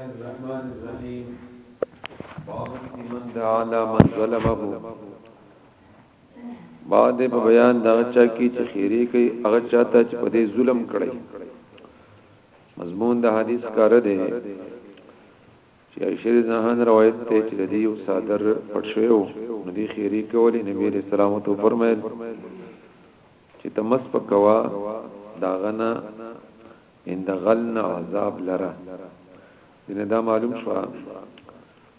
الرحمن الرحیم باب من دعا لا من ظلمه بعد په بیان دا چا کی چې خیری کوي هغه چاته چې په دې ظلم کړی مضمون د حدیث کار دی چې عائشہ زهان روایت ته چې د یو صادر پټ شوو نبی خیری کولی نبی رسول الله تو فرمایل چې تمس پکوا داغنا ان د غل نه عذاب لره ان دا معلوم شو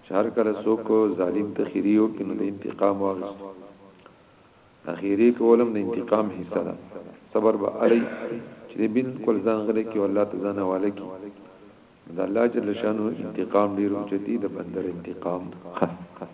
چې هر کله څوک ظالم ته خيري او کنه د انتقام واغس اخیری کولم د انتقام حصہ ده صبر به علي چې بالکل ځان غلې کې الله تعالی والے کې د الله جل شانو انتقام ډیر اوچتي د بندر انتقام خه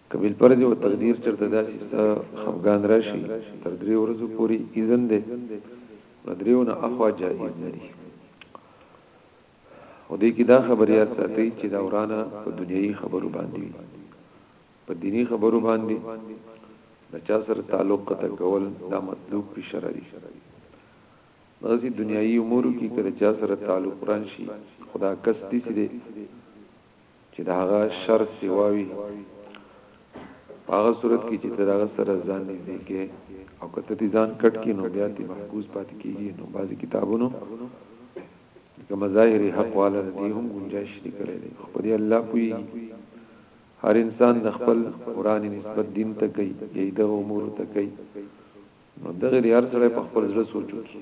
که بالفرض و تقدیر چرته داسې څه خفګان راشي تر درې ورځو پورې اذن دی نو دریو نه اخوا جائز نه دي او دې کې دا خبره یاد ساتي چې دا ورانه په دنیوي خبرو باندې په دینی خبرو باندې د چا سره تعلق قطع کول دا مطلوب په شرع دي دغه دنیوي امور کې کله چا سره تعلق رانشي خدا کس دي چې چې د هغه شر سوا وي په هغه صورت کې چې تر هغه سره ځان نږدې کې او کته دي ځان کټ کې نو بیا تی محفوظ پاتې کیږي نو بعضی کتابونو که مظاهر حق والا دي هم گنجائش دي کړی دي خو دې الله پوي هر انسان د خپل قران نسبت دین ته کوي یی د امور ته کوي نو دغه لري هر سره په خپل ځل سوچو کی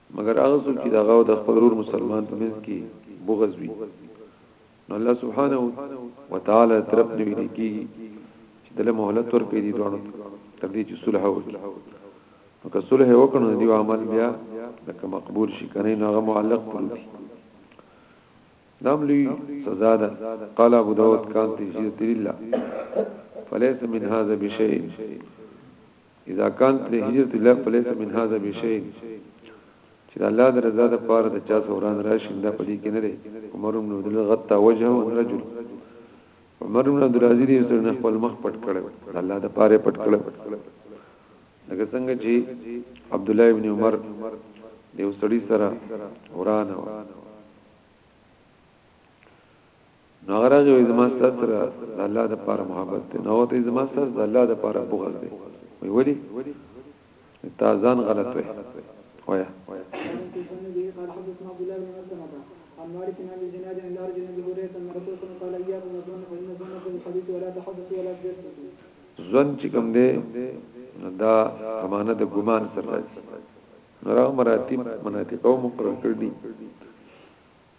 مګر هغه څوک چې دغه او د خپل ورور مسلمان په منځ کې بغض وي نو الله سبحانه و تعالی طرف نه ویل کیږي چې دله مهلت ورکړي دي دوه تر دې چې صلح وکړي نو که صلح وکړو دی عمل بیا لکه مقبول شي کنه نه هغه معلق پروت دي دام لوی سزا ده قال ابو داود کان تجید لله فليس من هذا بشيء اذا كانت لهجرت الله فليس من هذا بشيء چې الله د رضا د پاره د چا سوران راشي دا پدې کې نه لري عمر بن عبد الله غطا وجهه ان رجل عمر بن عبد العزيز یې سره نه خپل مخ پټ کړو الله د پاره پټ کړو لکه څنګه چې عبد الله ابن عمر یو سړی سره ورانه نو هغه راځي وي زما ستاسو سره د الله د پاره محبت دی نو ته زما ستاسو د الله د پاره بغض دی وی ولی تا ځان غلط وي وای مالك عن ابي زناد عن الارج عن ابي هريره ان رسول الله قال اياكم والظن فان الظن في الحديث ولا تحدثوا ولا تجسسوا ظن چې کوم دی دا امانه د ګمان سره راځي نو راو مراتب مناطق او مقرر کړی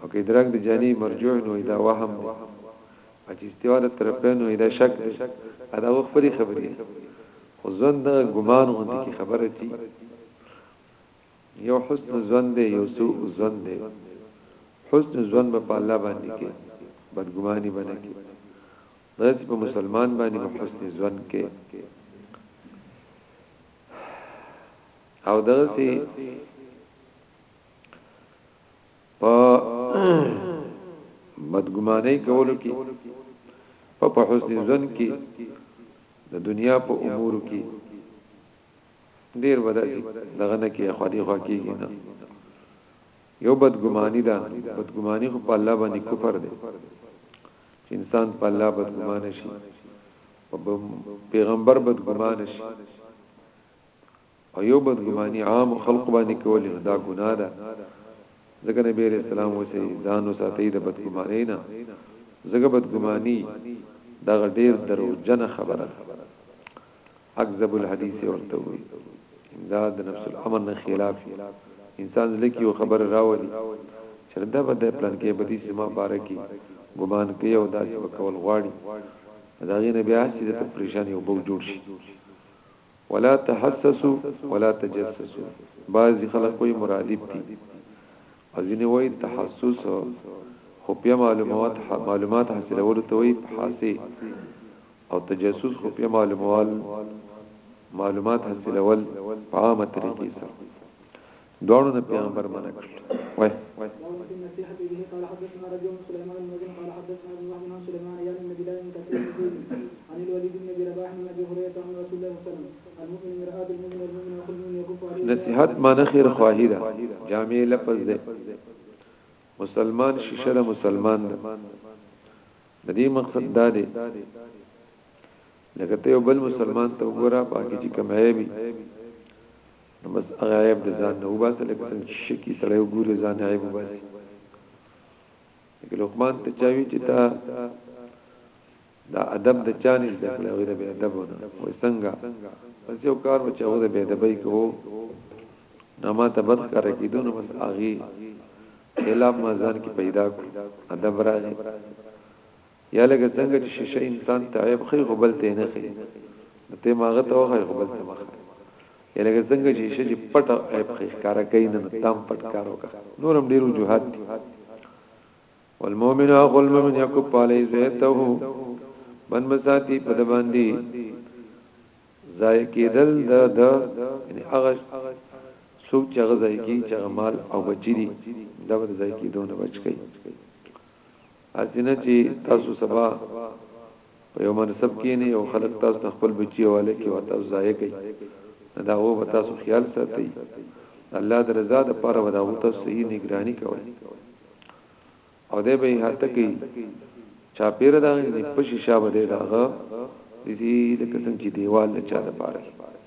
او که ادراک د جاني مرجوع نو دا وهم دی او چې استوا د طرفین نو دا شک دی دا وخت پرې خبرې خو ځن د ګمان غوندې کی خبره چی یو حسن ځن دی یو سوء ځن دی حسن ځن په الله باندې کې بدګماني باندې کې داس په مسلمان باندې په حسن ځن کې او دغه په بدګماني کولو کې په په حسن ځن کې د دنیا په امور کې ډیر ودا چې دغه نه کې خالي خوا کېږي نه یو بدګماني ده بدګماني خو په الله باندې کفر دی چې انسان په الله بدګمان شي او پیغمبر بدګمان شي او یو بدګماني عام خلق باندې کول نو دا ګناه ده ځکه نبی عليه السلام وسه ځان وساتي د بدګماني نه ځکه بدګماني دا ډېر درو جن خبره ده اکذب الحديث ورته وي دا د نفس الامر نه خلاف انسان لکه یو خبر راوړي چې دا به د پلان کې بدی سما بارکی ګمان کوي او داسې وکول غواړي دا غي نه بیا چې د پریشان یو بو جوړ شي ولا تحسسو ولا تجسسو بعض خلک وایي مرادف دي او ځینې وایي تحسس خو بیا معلومات معلومات حاصلولو ته وایي حاسي او تجسس خو بیا معلومات معلومات حاصلول په عامه طریقې سره دوړو د پیغمبر منع کړل وای نصيحت معنی خیر خواهی ده جامع لفظ ده مسلمان شیشه ده مسلمان ده د دې مقصد دا دی لکه ته یو بل مسلمان ته وګوره پاکي چې کمایوي نو بس هغه عیب د ځان نه وباسه لکه څنګه چې شکی سړی وګوري ځان عیب وباسي لکه لقمان ته چاوي چې تا دا ادب د چانه زده کړو غیر به ادب ونه او څنګه بس یو کار و چې هو د به ادبای کو نه ما ته بد کار کیدو نو بس اغي الا ما ځان کې پیدا کو ادب راغی یا لکه څنګه چې شیشه انسان ته عیب ښیي خو بل ته یې نه ښیي نو ته هم هغه ته وښایه خو بل ته مه ښایه یا لکه څنګه چې شیشه چې پټ عیب ښیي ښکاره کوي نه نو ته هم پټ کار وکړه نور هم ډېر وجوهات دي والمؤمن اخو المؤمن يكف عليه زيته من مساتی په د باندې ځای کېدل د د یعنی هغه څوک چې هغه ځای کې چې مال او بچی دي دا به ځای کېدونه بچ کړي هسې نه چې تاسو سبا په یو منصب کېنئ او خلک تاسو ته خپل بچي حواله کړي او تاسو ضایع کړئ، نو د هغو به تاسو خیال ساتئ، د الله د رضا لپاره به د هغو تاسو صحیح نګراني کوئ او دی به یې احاطه کوي، چاپېره د هغه، یعنې پشي شا به دی د هغه نیسي، لکه څنګه چې دېوال د چا لپاره وي.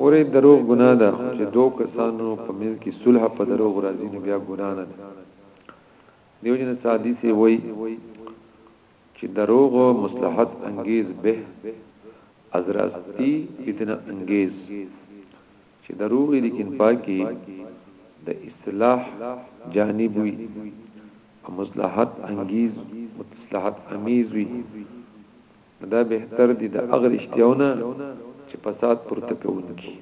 ګوره دروغ ګناه ده چې دوه کسانو په منځ کې صلح په دروغ راځي نو بیا ګناه نه ده دیو جن سادی سی وای چې دروغ مصلحت انگیز به ازراستی فتنه انگیز چې دروغ ليکن پاکې د اصلاح جانب وي او مصلحت انګيز متصلحت اميز وي نو دا بهتر دي د هغه رښتياونه چې فساد پورته کوونکي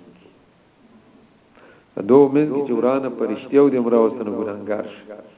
دو من کې چې ورانه پرشتیو د امراوستنه ګناهګار شي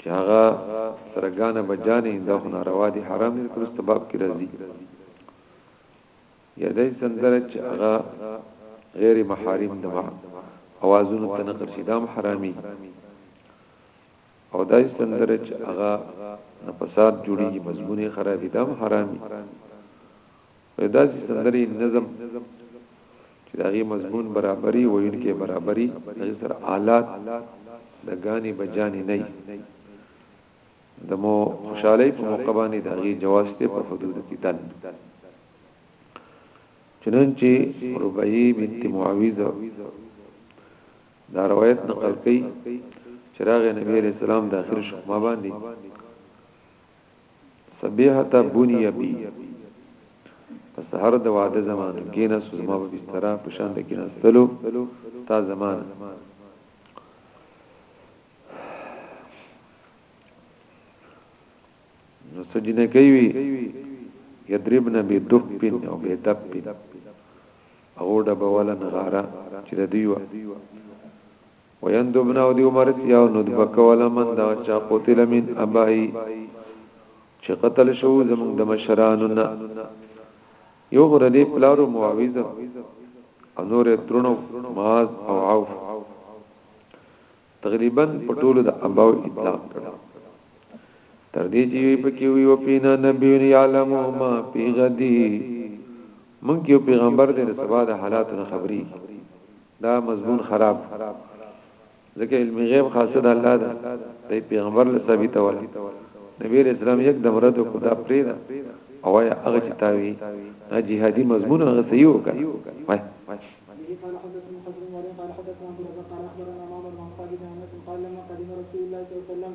چې هغه سرګانه بجانې دا خو ناروا دي حرام دي پر سبب کې راځي یا دای سندره چې هغه غیر محارم د اوازونو ته نقل شي دا حرامي او دای سندره چې هغه نه فساد جوړي مضمونې خرابې دا حرامي په داسې سندري نظم چې د هغې مضمون برابري ویونکي برابري هغې سره آلات د ګانې بجانې نه د مو خوشحالۍ په موقع باندې د هغې جواز ته په حدود کې دن چنانچه ربعی بنت معاویز دا روایت نقل کړي چراغ نبی علیہ السلام داخل شو ما باندې صبیحتا بنی بی په سحر د واده زمانو کینا سوزما په بستر په شان د کینا ستلو تا زمانه نو سجنه کوي یضربنا بدب او بدب او د بوله نغاره چې د دیو ويندبنا او دی عمر سیا او ندبه کولا من دا چا قتل من ابائی چې قتل شو زمون د مشرانو نه یو غردی پلارو معاویز انور ترونو ماز او عوف تقریبا پټولو د اباو اطلاق کړه تر دې چې وی پکې وی او پینا نبی یعلم ما فی غدی مونږ یو پیغمبر دې سبا د حالاتو خبري دا مضمون خراب ځکه علم غیب خاصه د الله ده د پیغمبر له ثابته ولا نبی اسلام یک د مراد کو دا پرې ده او یا هغه چې تاوی دا جهادي مضمون هغه صحیح وکړه وای قال حدثنا عبد الرزاق قال اخبرنا معمر عن خالد بن انس قال لما قدم رسول الله صلى الله عليه وسلم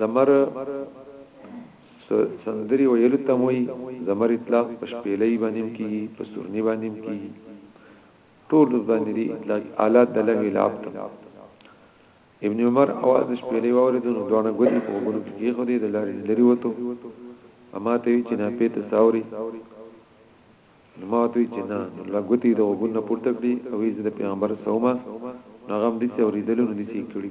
زمر سندري ویلو ته موي زمر اطلاق په شپېلۍ باندې کیږي په سورني باندې کیږي ټول باندې دي اطلاق آلات د لغوی لعب ته ابن عمر اواز شپېلې واورید نو دونه غوډي په وګونو کې خو دې د لارې لري وته اما ته چې نه پېته ساوري نو ما ته چې نه لګوتی د وګونو پورته کړی او یې د پیغمبر سوما نغم دي سوري دلونو دي سې کړی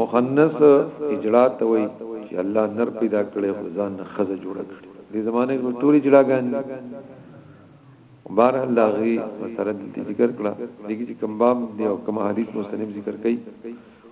مخنث اجلاء ته وایي چې الله نر پیدا کړي خو ځان نه خزه جوړ کړي دې زمانه کې ټول اجلاګان دي بار الله غي مسله ذکر کړه دغه چې کوم باب دی او کوم حدیث مستنیم ذکر کړي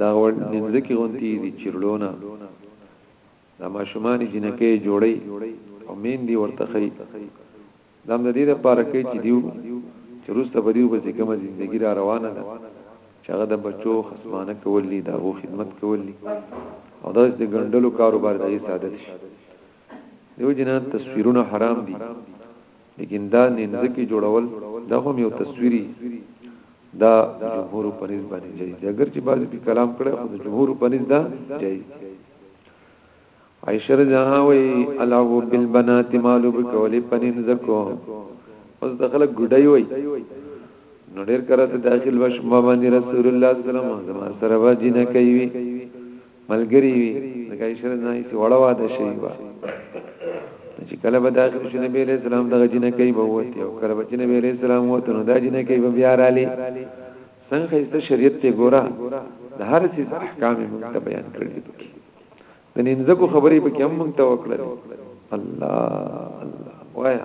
دا وړ نيمځکې غونتي دي چيرلونه دا ماشومانې جنکۍ جوړي او مين دي ورته خي دا هم د دې لپاره کوي چې دیو چې روسته په دیو بسې کومه زندگی را روانه ده چې هغه د بچو خصمانه کول دي داغو خدمت کول دي او داس د ګندلو کاروبار دغه سعادت شي دیو جنا تصویرونه حرام دي لیکن دا نینځکی جوړول دا هم یو تصویری دا جمهور په نسبت باندې جایز دی اگر چې بعضی په کلام کړه خو جمهور په نسبت دا جایز دی عائشہ رضی الله عنها وی العو بالبنات مالو بکولی پنین زکو اوس دخل ګډای وی نو ډیر کرته داخل وش ما باندې رسول الله صلی الله علیه وسلم زما سره واجی نه کوي ملګری وي لکه چې سره نه چې وړه واده شي با چې کله به داخل شي نبی عليه السلام دغه جنې کوي به وته او کله به نبی عليه السلام وته نو دا جنې کوي به بیا را لې څنګه خسته شریعت ته ګورا د هر څه احکام موږ ته بیان کړل دي پکې د نینځکو خبرې پکې هم موږ ته وکړل الله الله وایا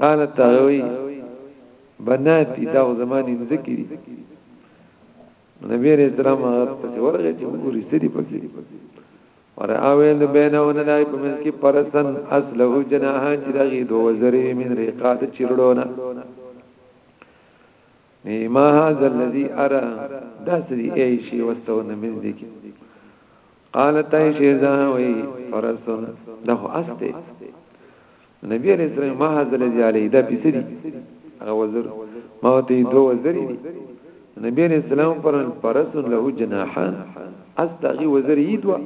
قالت تاوی بناتی دا زمانی مزکی دی نبی علیہ السلام هغه پسې ورغی چې وګوري سړي پکې اور اویل بینون دای په من کې پرسن اصله جناح چې دغه دوه زری من ریقات چیرډونه ما هذا الذي ارى داسري اي شي واستونه من ذکر قالت عائشه دا وی فرسن له استه نبی علیہ السلام ما حضل جالی دا پیسری هغه وزر ما ته دو وزری دی نبی علیہ السلام پرن فرسن له جناحان استغي وزری دوا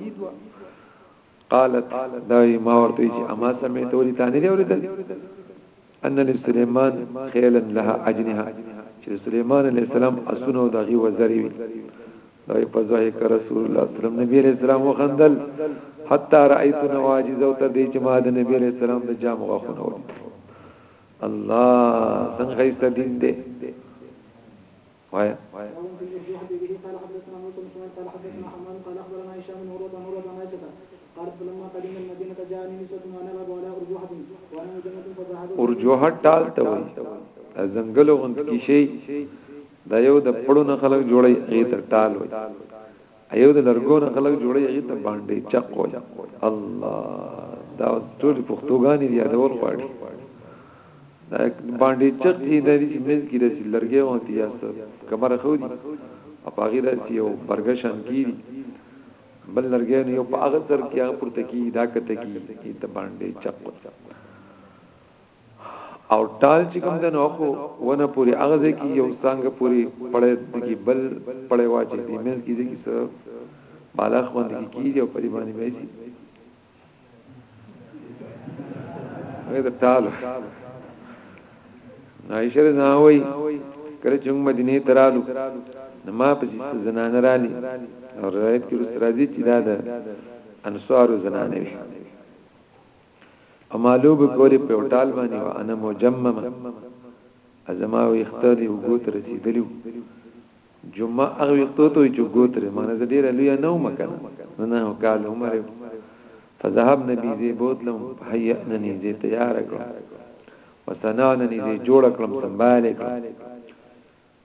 قالت دا ما ورته چې اما سمعت ولي تاني دی ورته ان لسليمان خيلا لها اجنها چې سليمان عليه السلام اسونه دغي وزري نوې په ضحک رسول الله صلی الله علیه وسلم نبی علیہ السلام وخندل حتا رأیت نواجز او تر دې چې ما د نبی علیہ السلام د جام غوښنه ولید الله څنګه یې دین دې وای ورجوه ټال ته وای زنګلو غند کې شي دا یو د پړو نه خلک جوړي هغه ته ټال وي ایو د لرګو نه خلک جوړي هغه ته باندې چق وي الله دا ټول پښتوګانی دی دا ور غواړي دا باندې چق دی د دې مز کې د لرګي او تیاس کمر خو دی او هغه د یو برګشان کی بل لرګي نه یو په هغه سر کې هغه پورته کی دا کته کی ته باندې چق او ټال چې کوم د نوخو ونه پوری هغه ځای کې یو څنګه پوری پړې دګي بل پړې واچې دي مل کې دي څه بالغ باندې کیږي او پرې باندې مې شي هغه د ټال عائشہ نه وای کله چې مدینه ته رالو نو ما په زنان رانی او روایت کې راځي چې دا د انصار زنانه وي او ما لوبه کولې په ټال باندې و انا مجممه ازما ویخته دی وګوت رسیدلی جمعه هغه ویختو ته چې ګوت لري معنی زه ډیر لوی نه وم کنه نه نه کال عمر فذهب نبی زی بوتلم حیئننی زی تیار کړم وسناننی زی جوړ کړم سنبال کړم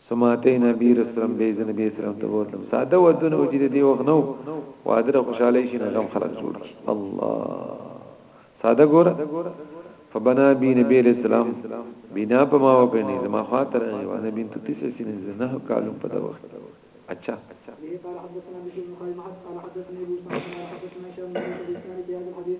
ثم اتينا بي رسلم بي زن بي سلام ته بوتلم ساده ودونه او چې د دې وخت نو وادره خوشاله شي نه غم خلک جوړ کی الله ساده ګور فبنا بي نبي اسلام بنا په ما وکني زما خاطر اي وانا بنت تسع سنين زنه کالو په دا وخت اچھا قال حدثنا بشير بن خالد قال حدثنا ابو سعد قال حدثنا هشام بن ابي سعيد بهذا الحديث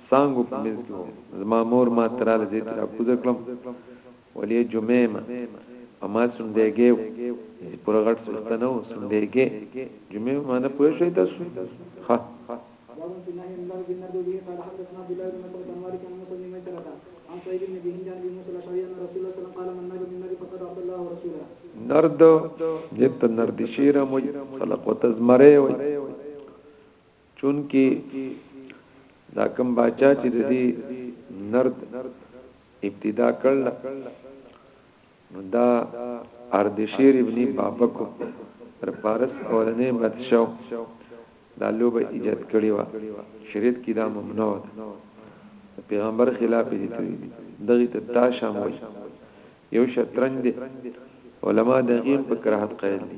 څانګو په منځ کې وم زما مور ما تراله زه ترا کوزه کړم ولې جمعه ما اما سندېګې یعنی پر غټ سسته نه سندېګې جمعه ما نه پوه شوې تاسو ها نرد جت نرد شیرم وی خلق وتزمره وی چونکه دا کم باچا چې د دې نرد ابتدا کړل نو دا اردشیر ابن بابکو تر پارس اولنې بادشاہ دا لوبه ایجاد کړی و شریعت کې دا ممنوع ده پیغمبر خلاف دي ته دغه ته تاشام وي یو شطرنج دي علما د غیم په کراهت قائل دي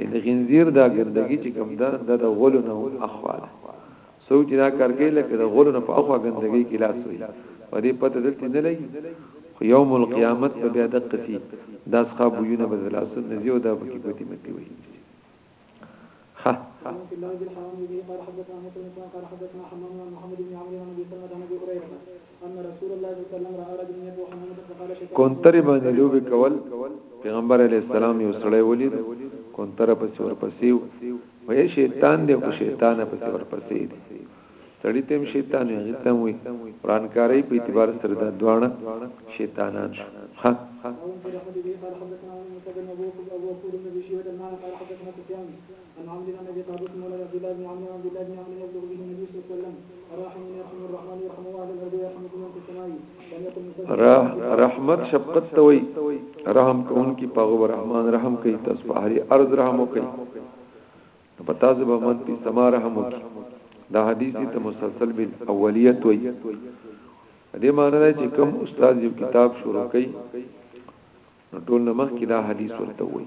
ان د خنزیر دا ګندګي چې کوم ده د غولو نه اخوا ده څوک چې دا کار کوي لکه د غولو نه په اخوا ګندګي کې لاس وي په دې پته دلته نه لګي خو یوم القیامت په بیا د قصي دا څخه بوونه بدل اسن نزي او دا په کې پتی متی وي ها ان رسول الله صلی الله علیه وسلم را رجل من ابو حمامه فقال شيء کونتر باندې لوبي کول پیغمبر علی السلام یو سړی ولید کونتر پسې ورپسې وې شیطان دی خو شیطان پسې ورپسې دی سړی تم شیطان یې تم وي ورانکاری په اعتبار سره د دوانه شیطانان شو ها عن عمرو عن ابي قابوس مولى عبد الله بن عمرو عن عبد الله بن عمرو يبلغ به النبي صلى الله عليه وسلم الراحمون يرحم الرحمن يرحم اهل الارض ويرحمكم من في السماء لم يكن مستثنى رحمت شفقت توي رحم کون کی پاغو رحمان رحم کوي تاسو په هري ارض رحم کوي په تاسو به من په سما رحم کوي دا حدیث ته مسلسل بل اولیت وي دې معنی دا چې کوم استاد یو کتاب شروع کوي نو ټول نمخ کې دا حدیث ورته وي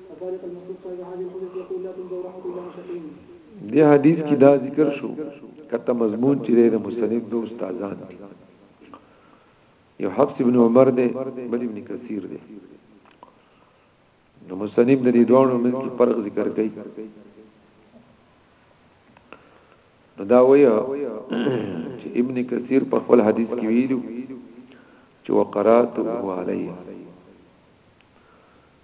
دې حدیث کې دا ذکر شو کته مضمون چې د مستند دو استادان دي یو حفص ابن عمر دی بل ابن کثیر دی نو مستند د دې دوه من کې فرق ذکر کړي نو دا وایي چې ابن کثیر په خپل حدیث کې ویلو چې وقرات علیه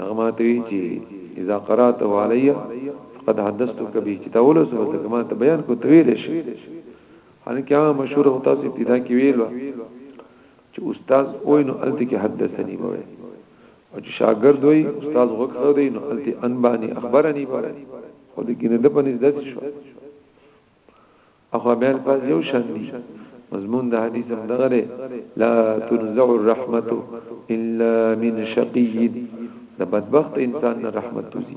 هغه ماته وی چې اذا قرات علی فقد حدثتك به چې تاول سره ته ما ته بیان کو تویل شي هر کیا مشهور او تاسو ابتدا کې ویلو چې استاد وای نو الته کې حدثني بوي او چې شاګرد وای استاد غوښته دی نو الته انبانی اخبرني بوي خو دې کې نه د پنځ دات شو اخوا بیا الفاظ یو شان دي مضمون د حدیث هم دغه دی لا تنزع الرحمت الا من شقی د بدبخت انسان نه رحمت توزی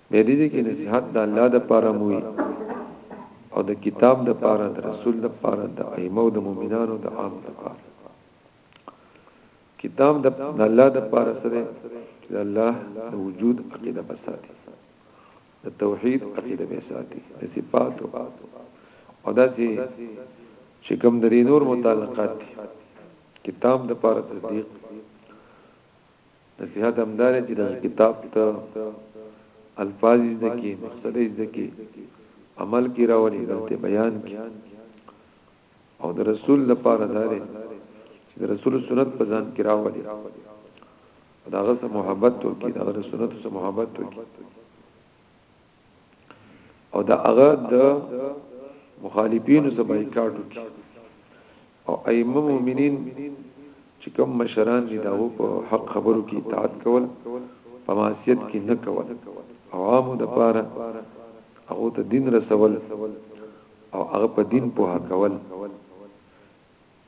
بیا دې کې نصيحت د الله د پاره موي او د کتاب د پاره د رسول د پاره د ائمه او د مؤمنانو د عام د پاره کتاب د الله د پاره سره چې الله د وجود عقیده بساتي د توحید عقیده بساتي د صفات او د چې چې کوم د نور متعلقات کتاب د پاره تصدیق نصيحت هم دا دی چې د کتاب ته الفاظ زده کی مقصد زده کی عمل کی راوړي دلته بیان کی او د رسول لپاره دا دی چې د رسول سنت په ځان کې راوړي داغه سره محبت وکړي داغه سنت سره محبت وکړي او دا هغه د مخالفینو سره بایکاټ وکړي او ائمه مؤمنین چې کوم مشران دي دا په حق خبرو کې اطاعت کول په معصیت کې نه کول او عامو د پاره هغه ته دین رسول او هغه په دین په کول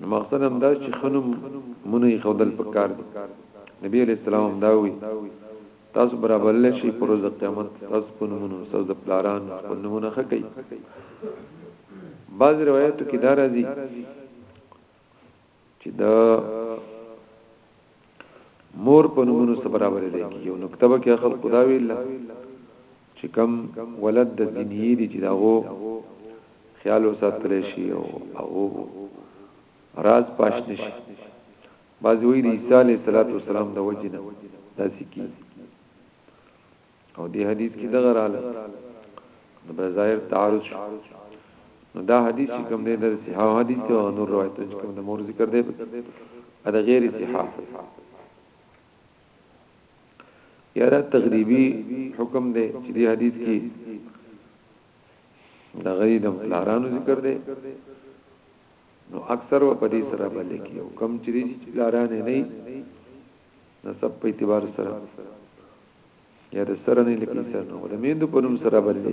نو مقصد هم دا چې خنم مونږ خودل پکار دي نبی علیہ السلام دا وی تاسو برابر لشي پر ورځ قیامت تاسو په نمونه تاسو د پلاران په نمونه خکې بعض روایتو کې دا راځي چې دا مور په نمونه سره برابر دی یو نکته به کې خلق دا ویل چې کوم ولد د دنیې دي چې داغو خیال وساتل شي او هغه راز پاش نشي بعض وی د عیسی علیه السلام د وجنه داسې کی او دی حدیث کې دغه رااله نو به ظاهر تعارض شو نو دا حدیث چې کوم دی د صحاح حدیث او نور روایت چې کوم د مور ذکر دی دا غیر صحاح یاره تغریبی حکم دی چې دی حدیث کې د غری د پلارانو ذکر دی نو اکثر و پدی سره بلې کې او کم چې پلاران نه نه سب په اعتبار سره یا د سره نه لکې سره نو د میندو په نوم سره بلې کې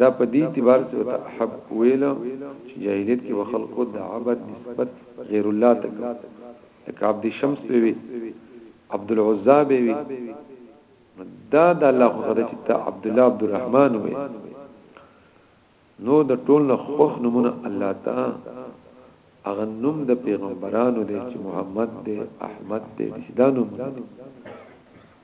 دا په دې اعتبار چې وته احب ویل چې جاهلیت کې وخلقو د عبادت نسبت غیر الله ته لکه عبد شمس به وي عبد العزا به وي دا د الله خو غره چې ته عبد الله عبد الرحمن وي نو د ټول نه خوخ نمونه الله تا اغه نوم د پیغمبرانو دی چې محمد دی احمد دی دا نوم دی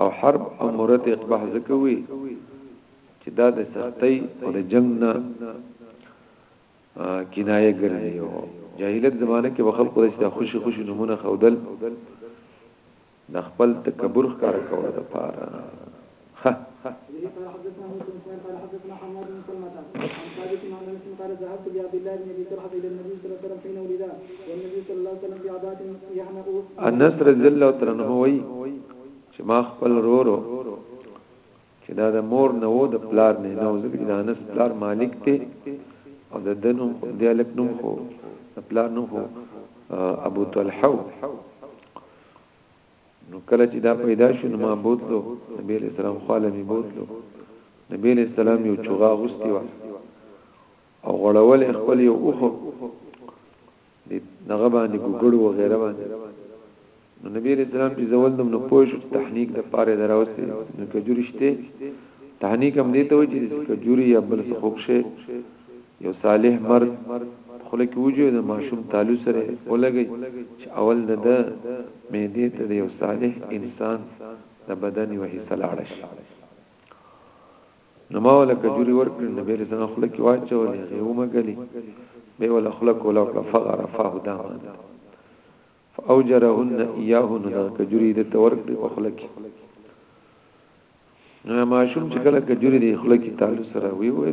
او حرب او مرت اقباح ځکه وي چې دا د سختۍ او د جنگ نه کنایه ګرځي او جاهلیت زمانه کې به خلکو رښتیا خوشي خوشي نمونه خودل د خپل تکبر ښکار کولو لپاره ها قال ذهبت بعبد الله بن ابي طلحه الى النبي صلى الله عليه وسلم حين ولد والنبي صلى الله عليه وسلم في عباءه يحنأ انس رضي الله عنه چې ما خپل رورو چې دا د مور نه وو د پلار نه نه ځکه چې د انس پلار مالک دی او د دنو د الک نوم خو د پلار نوم خو ابو طلحه نو کله چې دا پیدا شو نو ما بوتلو نبی علیہ السلام خاله می بوتلو نبی علیہ السلام یو چوغا غوستي و او غړول خپل یو اوخه د دغه باندې ګګړو وغیرہ باندې نو نبی رسول الله چې زول نو پوه شو تحنیک د پاره دراوسته نو کجورشته تحنیک هم دې ته و چې کجوري یا بل څه خوښه یو صالح مرد خلک وجو د ماشوم تعالو سره ولګي چې اول د د مې دې ته یو صالح انسان د بدن یو حصہ لاړ شي نو ما ولا کجوري ورکړ نبی عليه السلام خلک واچولې هغه ومګلي به ولا خلک ولا کړ فغر فهدا مان فاوجرهن اياه نو کجوري د تورکړي په خلک نو ما شوم چې کله کجوري د خلک تعالی سره وی وی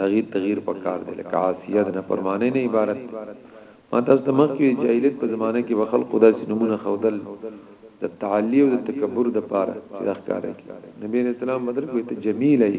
داغي تغییر پکار دی لکه عاصیت نه فرمانه نه عبارت ما تاسو ته مخکې جاهلیت په زمانه کې وخل خدا سي نمونه خودل د تعالی او د تکبر د پاره چې ښکارې نبی رسول الله بدر کوي ته جمیل ای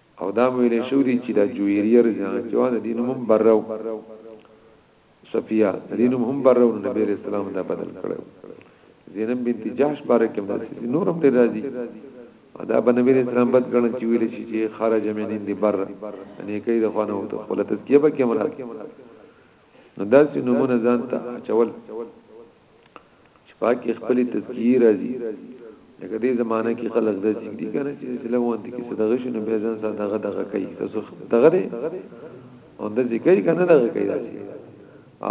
او دا هم ویل شوي دي چې دا جویریه رضی الله عنها د دې نوم هم بره و صفیه د دې نوم هم بره و نو نبی علیه السلام دا بدل کړو زینب بنت جحش باره کې داسې نور هم ډېر راځي دا به نبی علیه السلام بد ګڼل چې ویل شي چې خرج من عند بره یعنی کوي د خوانه وته خپل تزکیه به کې مراد نو داسې نمونه ځان ته چول چې پاکي خپل تذکیه راځي لکه دې زمانہ کې خلک د جدي کنه چې اسلام وانت کې صدقه شنو به ځان سره دغه دغه کوي تاسو دغه دې او د ذکر کنه دغه کوي راځي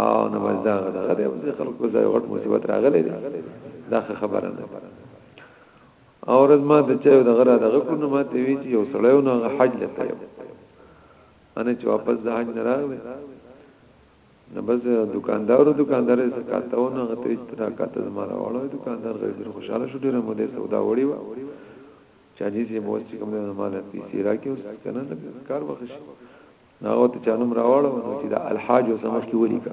او نو بس دغه دغه دې او خلکو ځای غټ مصیبت راغلي دا خبره نه او رزما د چا دغه را دغه کو نه ماته وی چې یو سړی نو حج لته یو انا چې واپس د حج نه راغله نو بس دکاندارو دکاندار یې کاته و نه غته چې دا کاته زما راوړل دکاندار غیر ډیر خوشاله شو ډیر مو دې سودا وړي و چا دې چې مو چې کوم نه مال پیسې راکې اوس کنه نه کار وخش نو هغه ته چانم راوړل نو چې دا الحاج اوس مخ کې ولي کا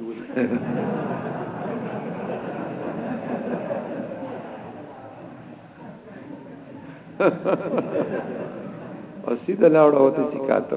او سیده لاړ او ته چې کاته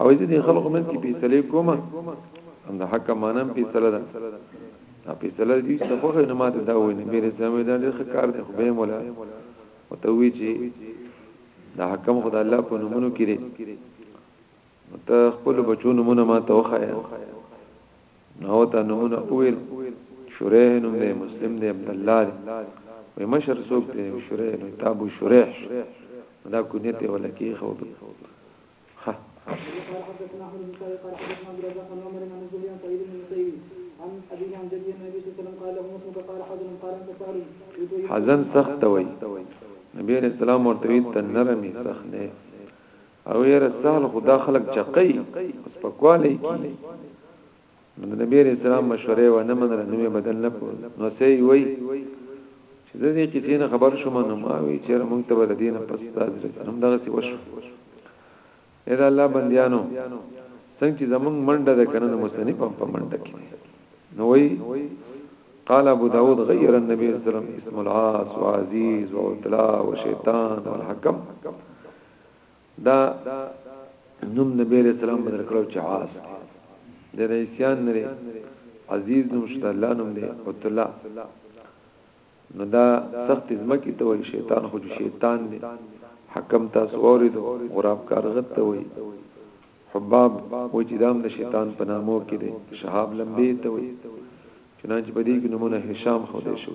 او دې دې خلکو من کې فیصله کومه هم د حق مانم فیصله ده دا فیصله دې څه خو نه ماته دا وې نه میرې سمې دا ډېر کار دی خو به مولا او ته وی چې دا حکم خدای الله په نومونو کې دی ته خپل بچو نومونه ما ته وخایا نو ته نومونه اول شریح نوم دی مسلم دی عبد الله دی وې مشر څوک دی شریح نو تابو شریح دا کونیته ولکه خو حزن سخت وي نبی رسول الله مرتوی ته نرمي سخت نه او یې رسول خدا خلق چقي اوس په کواله کې نو د نبی رسول الله مشوره و نه منله نو بدل نه کو نو سي وي چې د دې کیسې نه خبر شوم نو ما وی چې موږ ته د دین پس تاسو رسول هم دغه څه وشو اې دا الله بندیانو څنګه چې زمونږ منډه د کنه مستنی په منډه کې نو وی قال ابو داود غير النبي صلى الله عليه وسلم اسم العاص وعزيز وعتلا وشيطان والحكم دا نوم نبی علیہ السلام بدل کړو چې عاص د رئیسان لري عزیز نوم شته الله نوم دی او تعالی نو دا سخت زمکی ته وای شیطان خو شیطان دی حکم تاسو اوریدو غراب کار غت ته وای حباب و چې دام د شیطان په نامو کې دی شهاب لمبي ته وای چنانچه په دې کې نمونه هشام خو دې شو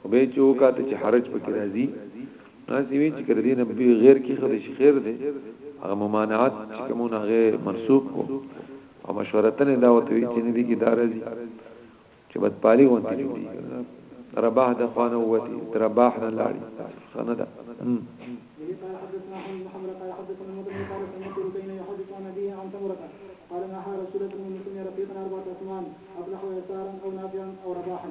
خو به چې وکاته چې حرج پکې راځي ناسی وی چې کړه دین به غیر کې خدای شي خیر دی هغه ممانعات چې کومه هغه منسوب کو او مشورتن دا وته چې نه دي کې دارځي چې بد پالي وانته جوړي رباح د خوانه وتی رباح نه لاړي خانه ده قال ما حال رسول الله صلى الله عليه وسلم رفيقا أربعة أثمان أفلح ويسارا أو نافعا أو رباحا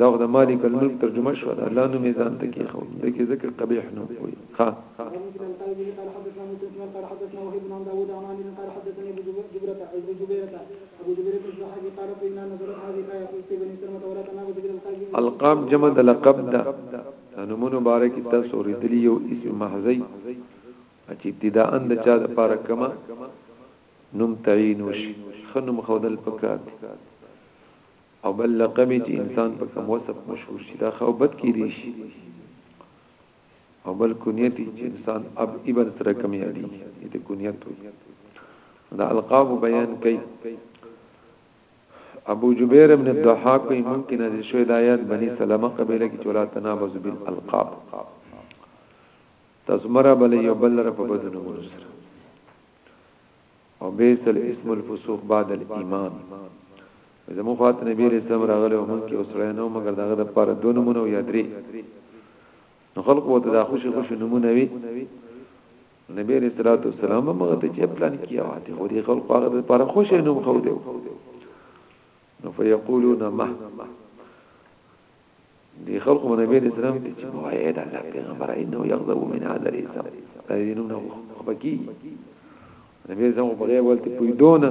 دا خو د مالک الملک ترجمه شو دا الله نوم یې ځان ته کې خو د کې ذکر قبیح نو وي ها قال حدثنا وهيب بن داوود عن عامر قال حدثني ابو جبرة ابو جبيرة ابو جبيرة الصحابي قال فإنا نزلت هذه الآية في بني سلمة ولا تنابز بالألقاب القاب جمع د لقب ده نمونه مبارک تاسو ورېدلی یو اسم محضی چې ابتداء د چا د پاره کما نوم تعین وشي خنم خودل پکات او بل لقب یې چې انسان په کوم وصف مشهور شي دا ښه او بد کېدای شي او بل کنیت یې چې انسان اب ابن سره کم یادېږي دې کنیت وي دا القاب بیان کوي ابو جبیر ابن الضحاک وی ممکن نازل شوی د آیات بنی سلمہ قبیله کې چولا تنابز بالالقاب تاسو مرا بل یو بل را په بدن ونسره او بیس الاسم الفسوق بعد الايمان زمو خاطر نبی علیہ السلام راغله او مونږ کې اوسړی نو مګر داغه د پاره دوه نمونه یا درې نو خلق وو ته دا خوشي خوشي نمونه وي نبی علیہ الصلوۃ والسلام هغه ته چې پلان کیه واته خو دې خلق هغه د پاره خوشي نوم خو دی نو فیقولون ما دی خلق من نبی اسلام ته چې موعد الله پیغمبر انه یغضب من هذا الاسم دا دې نو نه خپکی نبی زمو په غیب ولته پویدونه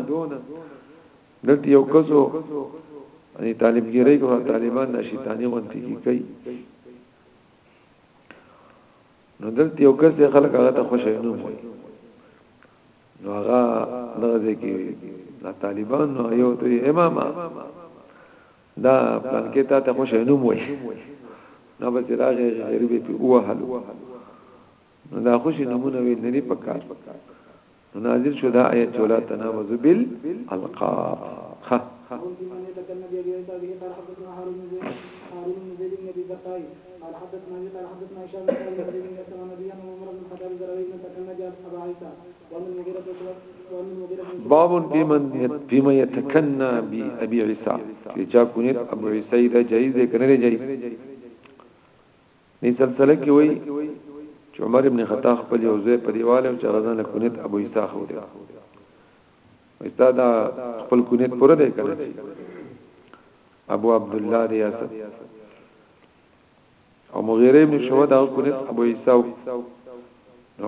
دلته یو کسو یعنی طالبګری کو طالبان د شیطانی ونتی کی کوي نو دلته یو کس د خلک هغه ته خوشی نه وي نو هغه دغه ځکه د طالبان نو یو ته امامه دا پلانکې تا ته خوش نوم وای نه به راغې غریب په اوهل نو دا خوش نمونه وی نه پکار نو نازل شو دا آیت ولا تنابذ بال القاب خ قال حدثنا قال حدثنا هشام بن سعيد بن سلمة بن عمر بن الخطاب الزراوي بن تكلم جاء أبا عيسى باب فی من فی من یتکنا بی ابي عیسی چې چا کونیت ابو عیسی دا جایز دی کنه جایز نه سلسله کې وای چې عمر ابن خطاب خپل یو ځای په دیواله چې غزان له کونیت ابو عیسی خو دی استاد خپل کونیت پوره دی کنه ابو عبد الله دی اسد او مغیره ابن شعبه دا کونیت ابو عیسی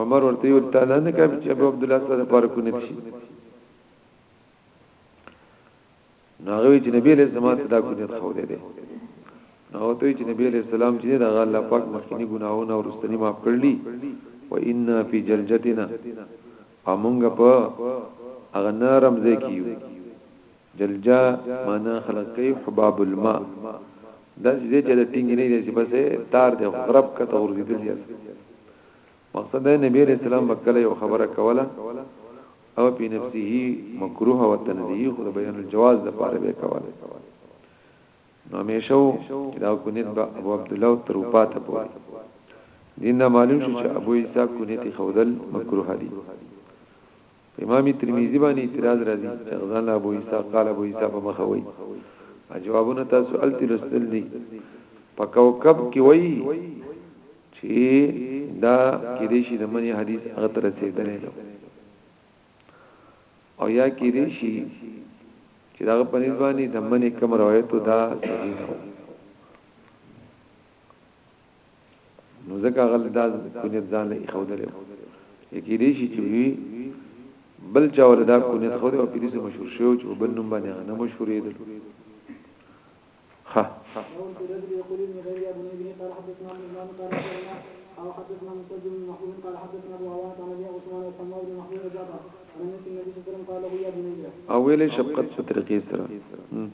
عمر ورته ویل تا نه نه کوي چې ابو عبد الله سره پر کونیت شي ناغوی چې نبی له زمان ته دا کونیت خو دی نو ته چې نبی له سلام چې دا الله پاک مخکنی ګناهونه او رستنی معاف کړلی و ان فی جلجتنا امونګه په اغه نرم ځکیو جلجا معنی خلق کوي حباب الماء دا چې چې د ټینګ نه دی چې بس تار دی غرب کته ورزیدل یا مقصد دی نبی علیہ السلام وکړه یو خبره کوله او په نفسه مکروه او تنزیه خو بیان الجواز د پاره به کوله نو همیشو چې دا کونیت به ابو عبد الله تر وفات پورې دین معلوم شو چې ابو عیسی کونیت خودل مکروه دی په امام ترمذی باندې اعتراض راځي چې غزان له ابو عیسی قال ابو عیسی په مخه وای جوابونه تاسو التی لستل دي په کوكب کې وای چې دا کې دې شي د منی حدیث هغه تر رسیدلې نو او یا کې دې شي چې دا په نسبانه د منی کوم روایت دا صحیح نه نو ځکه غل دا کونیت ځان له خودل یکی دی شي چې وی بل چا ول دا کونیت خو او پیری مشهور شو چې بل نوم باندې نه مشهورې دي ها قال حدثنا مسجد بن محمود قال حدثنا ابو عواد عن ابي عثمان السماء بن محمود جابر عن النبي صلى الله عليه وسلم قال له يا بني او ویلې شفقت سترقې سره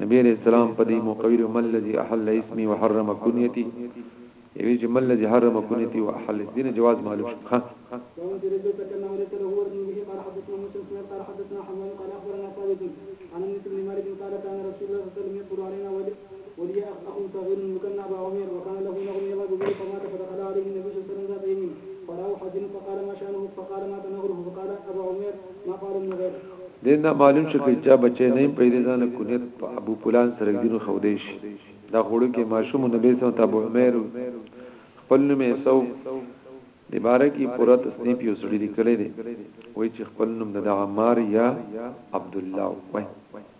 نبی علیه السلام په دې موقع ویلي، ما الذي احل اسمي وحرم کنیتي، یې ویلي چې ما الذي حرم کنیتي واحل اسمي، دې نه جواز معلوم شو. ښه. دې نه معلوم شو که چا بچی نه پيدې ځان له کنيت په ابو پلان سره ګدي نو ښودی شي دا خو وړوکی ماشوم و نبي سم ته ابو عمير خپل نوم يې سوف دې باره کې پوره تصنيف يو سړي ليکلی دی وای چې خپل نوم د عمار يا عبدالله وای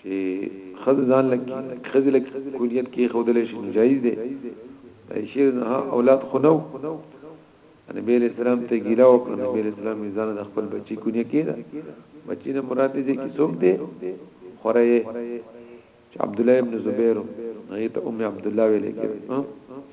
چې خذ ځان لکه خذ لکه کلیت کې خودل شي جایز دی شیر نه اولاد خو نو نبی علیہ السلام ته ګیلا وکړ نبی علیہ السلام ځان د خپل بچی کونی کیدا بچی نه مراد دې کې څوک دی خورای چې عبد الله ابن زبیر هغه ته ام عبد الله ویل کېږي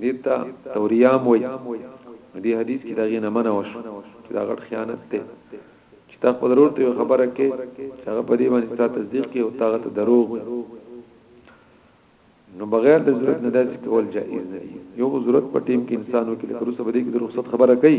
دیتا توریام وای دې حدیث کې دا غي نه منو شو چې دا غټ خیانت ته چې تا خپل ورور ته خبره کې چې هغه په دې باندې تا تصدیق کې او تاغه ته دروغ وي نو بغیر د ضرورت نه داسې کول جائز نه دي یو ضرورت په ټیم کې انسانو کې لکه روسه بده کې د رخصت خبره کوي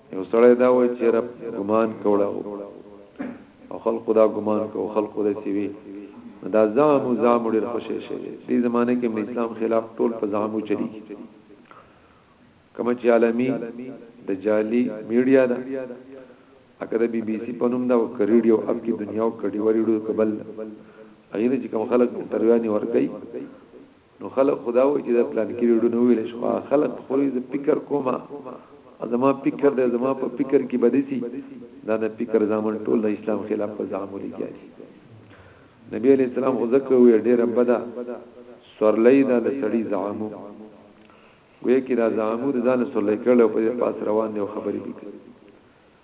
یو سړی دا وای چې رب ګمان کوله او خلق دا ګمان کو خلق دې سی وی دا زعم او زعم ډیر خوشی شي دې زمانه کې اسلام خلاف ټول په زعم چلی کما چې عالمی د جعلی میډیا دا اګه د بی بی سی په نوم دا کریډیو اپ کی دنیا او کډیوریډو قبل اېنه چې کوم خلک ترویانی ور کوي نو خلک خدا وای چې د پلان کې ویډیو نو ویل شو خلک خو د فکر کومه زما فکر د زما په فکر کې بدسي دا د فکر زامن ټول د اسلام خلاف په زامولي جاري نبی علیہ السلام خو ځکه وی ډیره بده سورلۍ دا د سړی زامو وی کې دا زامو د ځان سورلۍ کړل په پاس روان دی خبرې وکړي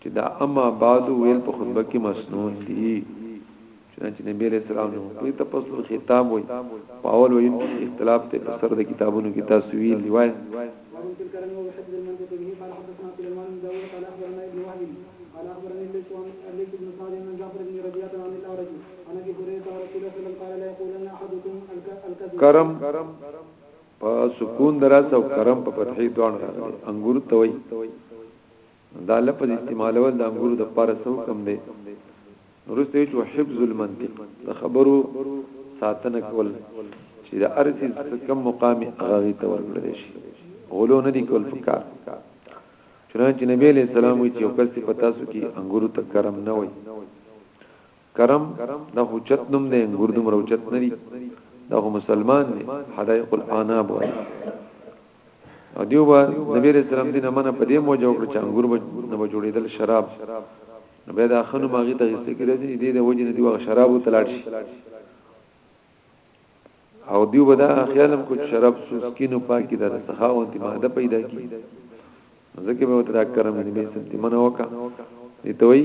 چې دا اما بعد ویل په خطبه کې مسنون دي چنانچه نبی علیہ السلام نو په تپسل خطاب وي پاول وي اختلاف ته په سر د کتابونو کې تاسو وی لیوای کرم په سکون دراسه او کرم په فتحې دوان راغلي انګور توي نو دا لفظ استعمالول د انګورو د پاره څه حکم دی نورسته وی چې حفظ المنطق د خبرو ساتنه کول چې د ارسیز په کم مقام غاغي ته ورکړل شي غلو نه دی کول فکر چنانچه نبی علیہ السلام وی چې وکړ چې پتا سو کې انګورو ته کرم نه وای کرم دا حجت نوم دی انګور دوم روچت نه دی دا مسلمان دی حدائق الاناب وای او دیو با نبی رسول الله دینه منه په دې موجه وکړ چې انګور به نه جوړېدل شراب نو به دا خنو ماغي ته غسته کړی دی دې د وجه نه دی وغه شراب تلاړ شي او دیو به دا خیالم کو شراب سکینو پاکي دا سخاوت ماده پیدا کی ځکه به وتر کرم نبی سم دې منه وکړه دې توي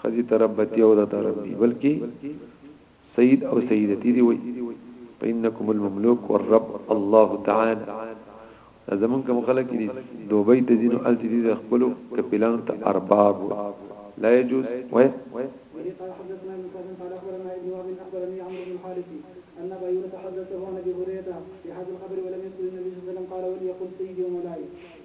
ښځي ته ربتي او راته ربي بلکي سيد او سيدتي دي وي فإنكم المملوک والرب الله تعالي زمون کوم خلک دي دوبۍ ته ځینو الته دي خپل کپلانو ته ارباب لا يجوز وای أن أبا يونس حدثه عن أبي هريرة بهذا الخبر ولم يذكر النبي صلى الله عليه وسلم قال وليقل سيدي ومولاي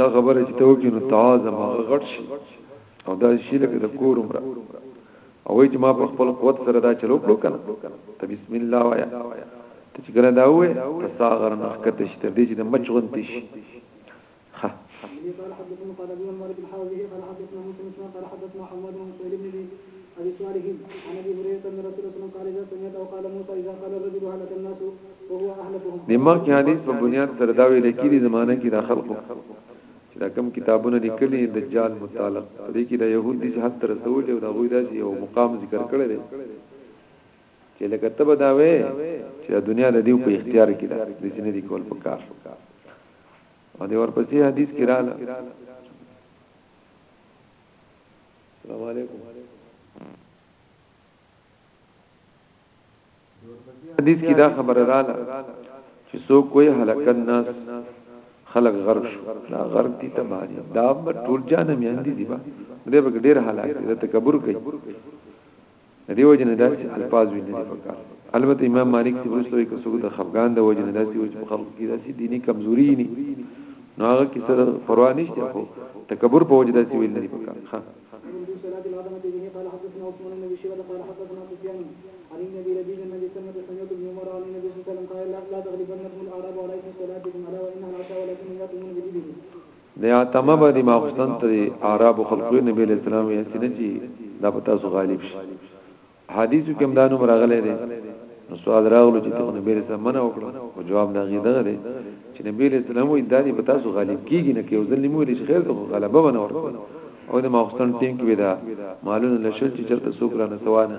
دا خبره چې ته وکې نو تعاظم هغه غټ شي او دا شي لکه د کور عمره او وای چې ما په خپل قوت سره دا چلو کړو کنه ته بسم الله وایا ته چې ګره دا وې ته ساغر نه کته شي تر دې چې د مچ غونتی شي ها قال حدثنا قال ابي عمر بن حاويه قال حدثنا موسى بن قال حدثنا حماد بن سعيد بن حديث صالحين عن ابي هريره ان رسول الله صلى الله عليه وسلم قال اذا سمعت او قال موسى اذا قال الرجل هلك الناس وهو اهلكهم د مخکې حدیث په بنیاد سره دا ویل کېږي زمانه کې د خلکو چې دا کم کتابونه لیکلي دجال متعلق په دې کې د يهود دي حد تر رسول او دا غوي داسې یو مقام ذکر کړی دی چې لکه تبه دا وې چې د دنیا د دې په اختیار کې ده د جنې دی کول پکار او د ورپسې حدیث کې رااله السلام علیکم حدیث کې دا خبره رااله چې څوک کوئی هلاکت ناس خلق غرق شو دا غرق دي ته باندې دا ټول جانم یاندې دي با دې به ډېر هلاک دي ته تکبر کوي د دې وجه نه داسې الفاظ ویل نه پکار البته امام مالک چې ورسوي که څوک د خفغان د وجه نه داسې وجه په خلق کې داسې دیني کمزوري نه نو هغه کې څه پروا نشته خو تکبر په وجه داسې ویل نه پکار ها عن النبي ربي جنة سنة سمعت ابن عمر عن النبي صلى الله عليه وسلم قال لا تغلبنكم الأعراب عليكم صلاتكم ألا وإنها العشاء ولكن لا تؤمنون بجبهه د عتمه به د ماخستن ته اعرابو خلقوی نبی علیہ السلام وی هسی نه چی دا په تاسو غالب شي حدیثو کې مدانو مراغله ده نو سوال راغلو چې ته نبی علیہ السلام منع وکړو او جواب دا غي دغه ده چې نبی علیہ السلام وی دا په تاسو غالب کیږي نه کې او ځل نیمو لري خیر ته غلبه ونه ورکړي او د ماخستن ټیم کې ودا مالونه لشل چې چرته سوکرا نه سوانه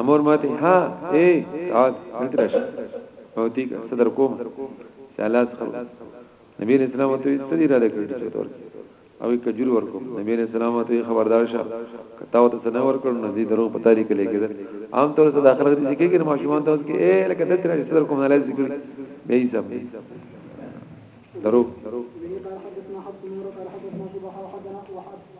امر ماته ها اے سعد مترش او تیګ صدر کوم سالاس خو نبی علیہ السلام ته سړي را دکړي چې تور او کجور ورکو نبی علیہ السلام ته خبردار شه کته او ته نه ورکړ نه دي درو پتا لري کله کېدل عام طور ته داخله دي چې کېږي ماشومان ته کې اے لکه دتر صدر کوم نه لازم کړي به یې سم درو